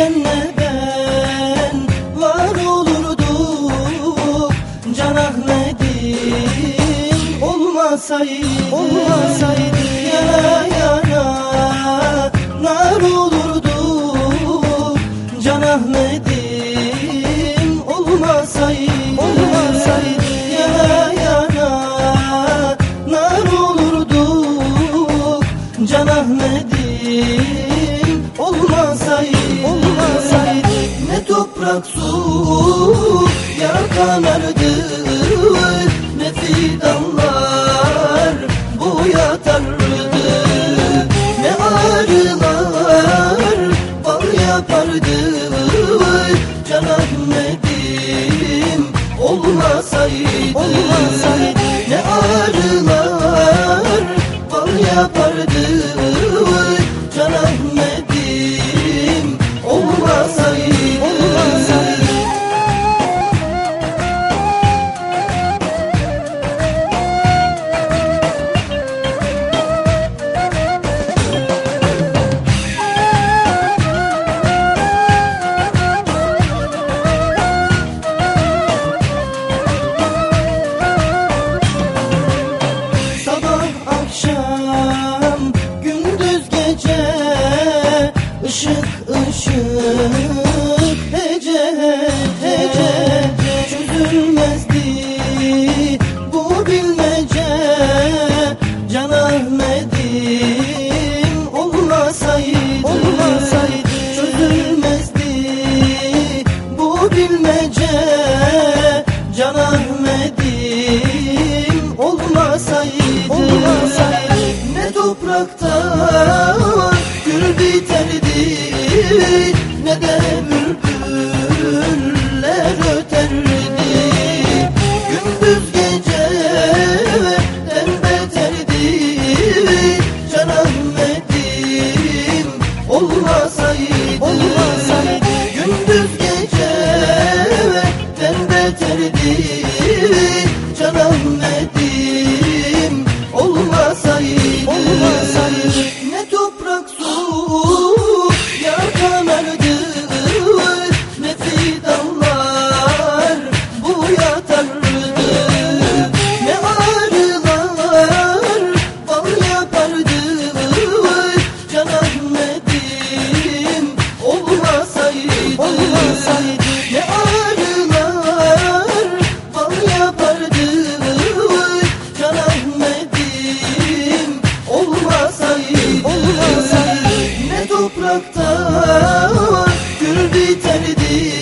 senle ben var olurduk Can Ahmet'im olmasaydı, olmasaydı Yana yana nar olurduk Can Ahmet ne toprak su yakanardı ne fidanlar bu yatardı ne arılar bal yapardı Can Ahmet'im olmasaydı. Ne arılar bal yapardı Can Ahmet'im olmasaydı ışık ışık hece hece. Çözülmezdi bu bilmece. Can Ahmet'im olmasaydı olmasaydı çözülmezdi bu bilmece. Can Ahmet'im olmasaydı olmasaydı ne toprakta gül biterdi ne de bülbüller öterdi gündüz gece beterdi Can Ahmet'im olmasaydı olmasaydı. Gündüz gece beterdi Can Ahmet'im gül biterdi